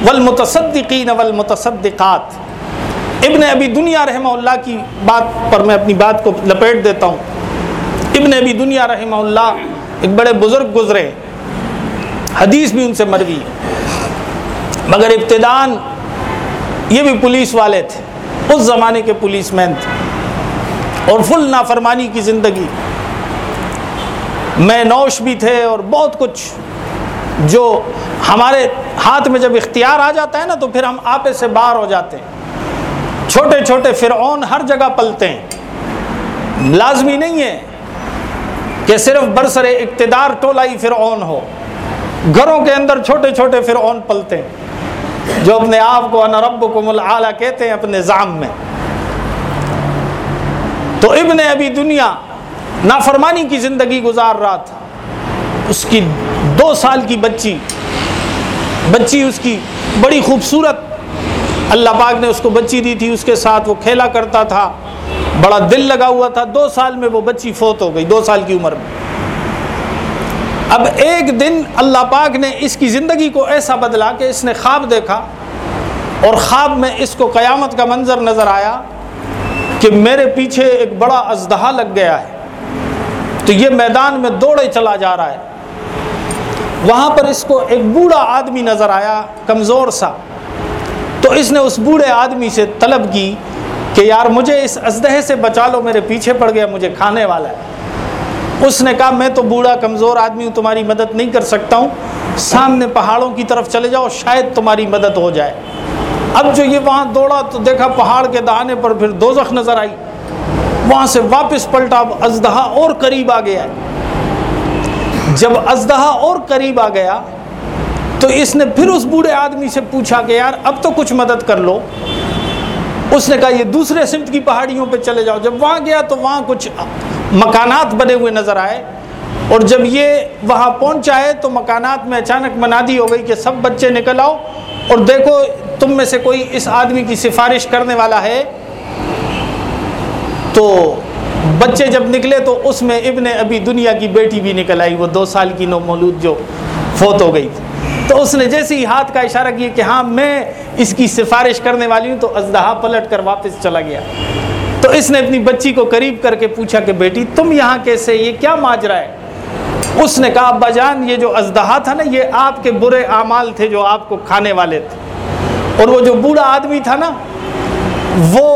والمتصدقین والمتصدقات۔ ابن ابی دنیا رحمہ اللہ کی بات پر میں اپنی بات کو لپیٹ دیتا ہوں۔ ابن ابی دنیا رحمہ اللہ ایک بڑے بزرگ گزرے۔ حدیث بھی ان سے مروی مگر ابتدان یہ بھی پولیس والے تھے۔ اس زمانے کے پولیس مین تھے۔ اور فل نافرمانی کی زندگی۔ میں نوش بھی تھے اور بہت کچھ جو ہمارے ہاتھ میں جب اختیار آ جاتا ہے نا تو پھر ہم آپے سے باہر ہو جاتے ہیں۔ چھوٹے چھوٹے فرعون ہر جگہ پلتے ہیں۔ لازمی نہیں ہے کہ صرف برسر اقتدار ٹولہ ہی فرعون ہو۔ گھروں کے اندر چھوٹے چھوٹے فرعون پلتے ہیں۔ جو اپنے آپ کو رب کو ملا کہتے ہیں اپنے ظام میں۔ تو ابن ابھی دنیا نافرمانی کی زندگی گزار رہا تھا۔ اس کی دو سال کی بچی بچی اس کی بڑی خوبصورت۔ اللہ پاک نے اس کو بچی دی تھی، اس کے ساتھ وہ کھیلا کرتا تھا۔ بڑا دل لگا ہوا تھا۔ دو سال میں وہ بچی فوت ہو گئی، دو سال کی عمر میں۔ اب ایک دن اللہ پاک نے اس کی زندگی کو ایسا بدلا کہ اس نے خواب دیکھا اور خواب میں اس کو قیامت کا منظر نظر آیا کہ میرے پیچھے ایک بڑا ازدہا لگ گیا ہے۔ تو یہ میدان میں دوڑے چلا جا رہا ہے۔ وہاں پر اس کو ایک بوڑھا آدمی نظر آیا، کمزور سا۔ تو اس نے اس بوڑھے آدمی سے طلب کی کہ یار مجھے اس ازدہ سے بچا لو، میرے پیچھے پڑ گیا، مجھے کھانے والا ہے۔ اس نے کہا، میں تو بوڑھا، کمزور آدمی ہوں، تمہاری مدد نہیں کر سکتا ہوں۔ سامنے پہاڑوں کی طرف چلے جاؤ، شاید تمہاری مدد ہو جائے۔ اب جو یہ وہاں دوڑا تو دیکھا، پہاڑ کے دہانے پر پھر دوزخ نظر آئی۔ وہاں سے واپس پلٹا، اب ازدہا اور قریب آ گیا ہے۔ جب ازدہا اور قریب آ گیا، تو اس نے پھر اس بوڑھے آدمی سے پوچھا کہ یار، اب تو کچھ مدد کر لو۔ اس نے کہا، یہ دوسرے سمت کی پہاڑیوں پہ چلے جاؤ۔ جب وہاں گیا، تو وہاں کچھ مکانات بنے ہوئے نظر آئے۔ اور جب یہ وہاں پہنچا ہے تو مکانات میں اچانک منادی ہو گئی کہ سب بچے نکل آؤ۔ اور دیکھو، تم میں سے کوئی اس آدمی کی سفارش کرنے والا ہے۔ تو بچے جب نکلے تو اس میں ابن ابھی دنیا کی بیٹی بھی نکل آئی، وہ دو سال کی نو مولود جو فوت ہو گئی تھی۔ تو اس نے جیسے ہی ہاتھ کا اشارہ کیا کہ ہاں میں اس کی سفارش کرنے والی ہوں، تو ازدہا پلٹ کر واپس چلا گیا۔ تو اس نے اپنی بچی کو قریب کر کے پوچھا کہ بیٹی، تم یہاں کیسے؟ یہ کیا ماجرا ہے؟ اس نے کہا، ابا جان، یہ جو ازدہا تھا نا، یہ آپ کے برے اعمال تھے جو آپ کو کھانے والے تھے۔ اور وہ جو بوڑھا آدمی تھا نا، وہ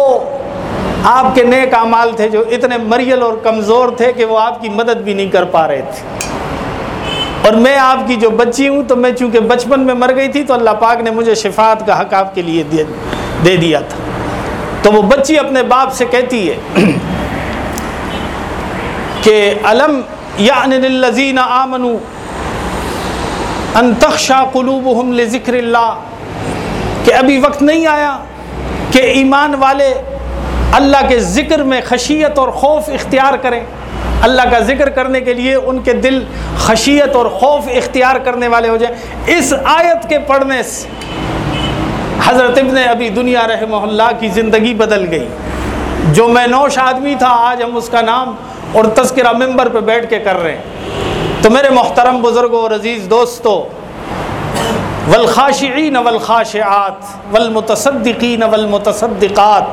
آپ کے نیک اعمال تھے جو اتنے مریل اور کمزور تھے کہ وہ آپ کی مدد بھی نہیں کر پا رہے تھے۔ اور میں آپ کی جو بچی ہوں تو میں چونکہ بچپن میں مر گئی تھی تو اللہ پاک نے مجھے شفاعت کا حق آپ کے لیے دے دیا تھا۔ تو وہ بچی اپنے باپ سے کہتی ہے کہ علم یا لذین آمن انتخشا قلوبہم لذکر اللہ کہ ابھی وقت نہیں آیا کہ ایمان والے اللہ کے ذکر میں خشیت اور خوف اختیار کریں۔ اللہ کا ذکر کرنے کے لیے ان کے دل خشیت اور خوف اختیار کرنے والے ہو جائیں۔ اس آیت کے پڑھنے سے حضرت ابن ابی دنیا رحمہ اللہ کی زندگی بدل گئی۔ جو میں نوش آدمی تھا، آج ہم اس کا نام اور تذکرہ ممبر پہ بیٹھ کے کر رہے ہیں۔ تو میرے محترم بزرگوں اور عزیز دوستو والخاشعین والخاشعات، والمتصدقین والمتصدقات،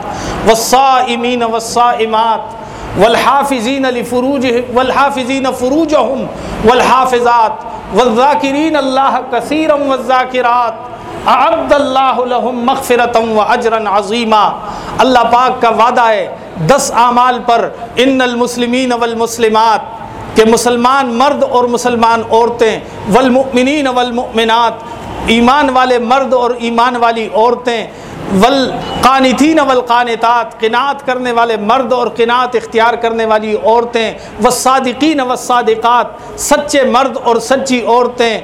والصائمین والصائمات، والحافظین لفروج والحافظین فروجہم، والحافظات، والذاکرین اللہ کثیرا والذاکرات اعد اللہ لہم مغفرتا و اجرا عظیما۔ اللہ پاک کا وعدہ ہے، دس اعمال پر ان المسلمین والمسلمات، کہ مسلمان مرد اور مسلمان عورتیں، والمؤمنین والمؤمنات ایمان والے مرد اور ایمان والی عورتیں، والقانتین والقانتات، قناعت کرنے والے مرد اور قناعت اختیار کرنے والی عورتیں، والصادقین والصادقات، سچے مرد اور سچی عورتیں،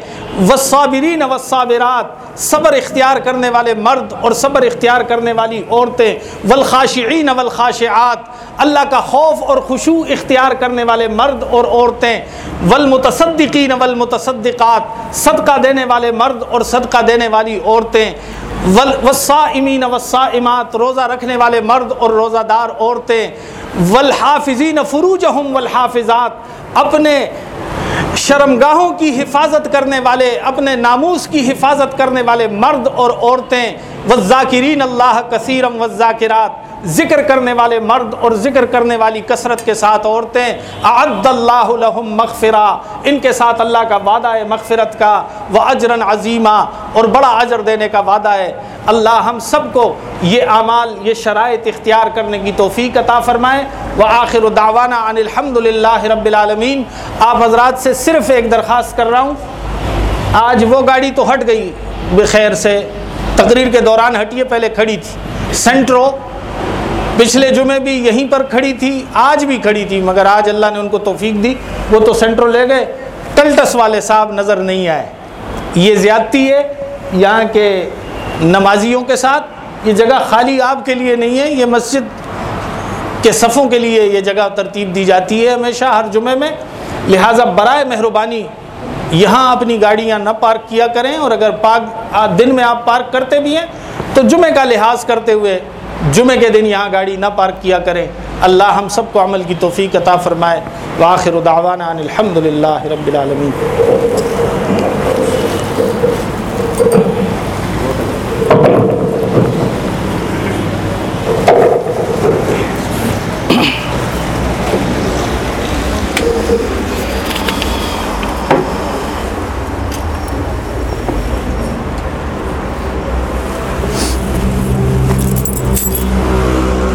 والصابرین والصابرات صبر اختیار کرنے والے مرد اور صبر اختیار کرنے والی عورتیں، والخاشعین والخاشعات، اللہ کا خوف اور خشوع اختیار کرنے والے مرد اور عورتیں، والمتصدقین والمتصدقات، صدقہ دینے والے مرد اور صدقہ دینے والی عورتیں والصائمین والصائمات، روزہ رکھنے والے مرد اور روزہ دار عورتیں، والحافظین فروجہم والحافظات، اپنے شرمگاہوں کی حفاظت کرنے والے، اپنے ناموس کی حفاظت کرنے والے مرد اور عورتیں وزاکرین اللہ کثیرم وزاکرات ذکر کرنے والے مرد اور ذکر کرنے والی کثرت کے ساتھ عورتیں، اعد اللہ لہم مغفرہ، ان کے ساتھ اللہ کا وعدہ ہے مغفرت کا وہ اجرن عظیمہ اور بڑا اجر دینے کا وعدہ ہے۔ اللہ ہم سب کو یہ اعمال، یہ شرائط اختیار کرنے کی توفیق عطا فرمائے۔ وہ آخر داوانہ ان الحمد للہ رب العالمین۔ آپ حضرات سے صرف ایک درخواست کر رہا ہوں۔ آج وہ گاڑی تو ہٹ گئی بخیر سے۔ تقریر کے دوران ہٹیے پہلے کھڑی تھی۔ سینٹرو پچھلے جمعے بھی یہیں پر کھڑی تھی، آج بھی کھڑی تھی، مگر آج اللہ نے ان کو توفیق دی۔ وہ تو سینٹرو لے گئے ٹلٹس والے صاحب نظر نہیں آئے۔ یہ زیادتی ہے یہاں کے نمازیوں کے ساتھ، یہ جگہ خالی آپ کے لیے نہیں ہے، یہ مسجد کے صفوں کے لیے یہ جگہ ترتیب دی جاتی ہے ہمیشہ، ہر جمعے میں۔ لہٰذا برائے مہربانی یہاں اپنی گاڑیاں نہ پارک کیا کریں، اور اگر پارک دن میں آپ پارک کرتے بھی ہیں، تو جمعے کا لحاظ کرتے ہوئے جمعے کے دن یہاں گاڑی نہ پارک کیا کریں۔ اللہ ہم سب کو عمل کی توفیق عطا فرمائے۔ واخر دعوانا ان الحمد للہ رب العالمین۔